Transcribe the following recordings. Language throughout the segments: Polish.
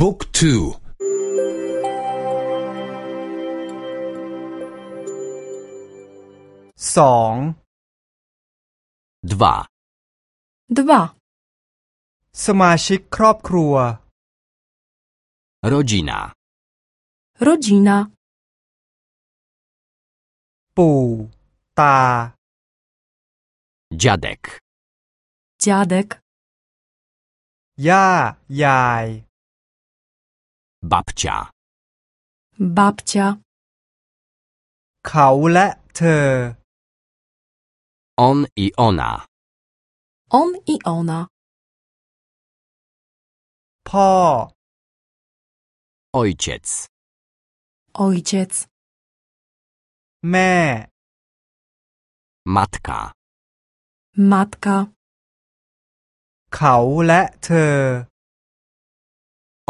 บุ๊กทู สอง Dwa. Dwa. สมาชิกครอบครัว Rodzina. Rodzina. ปู่ ตา Dziadek. Dziadek. ย่า ยาย Babcia. Babcia. เขาและเธอ On i ona. On i ona. พ่อ Ojciec. Ojciec. แม่ Matka. Matka. เขาและเธอ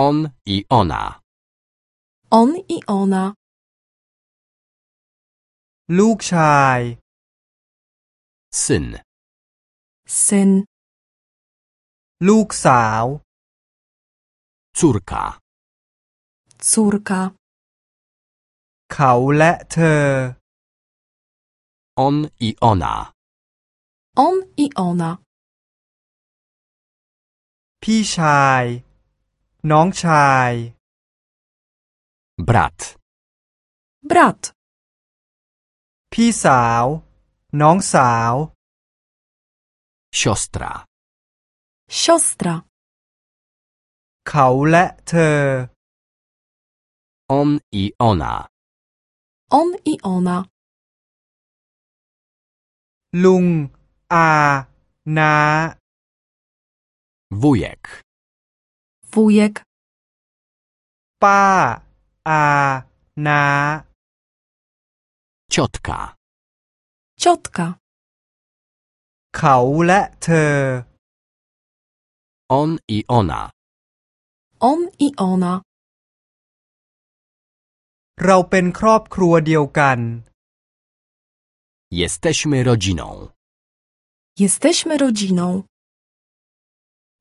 On i ona. On i ona. ลูกชาย Syn. Syn. ลูกสาว Córka. Córka. เขาและเธอ On i ona. On i ona. พี่ชาย น้องชาย Brat. Brat. พี่สาว น้องสาว Siostra. Siostra. เขาและเธอ On i ona. On i ona. ลุง อา น้า Wujek. Wujek. ป้า อา น้า Ciotka. Ciotka. เขาและเธอ On i ona. On i ona. เราเป็นครอบครัวเดียวกัน Jesteśmy rodziną. Jesteśmy rodziną.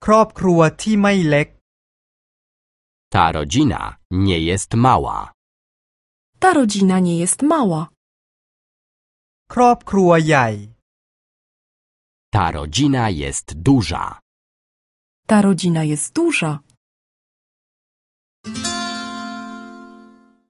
ครอบครัวที่ไม่เล็ก Ta rodzina nie jest mała. Ta rodzina nie jest mała. ครอบครัวใหญ่ Ta rodzina jest duża. Ta rodzina jest duża.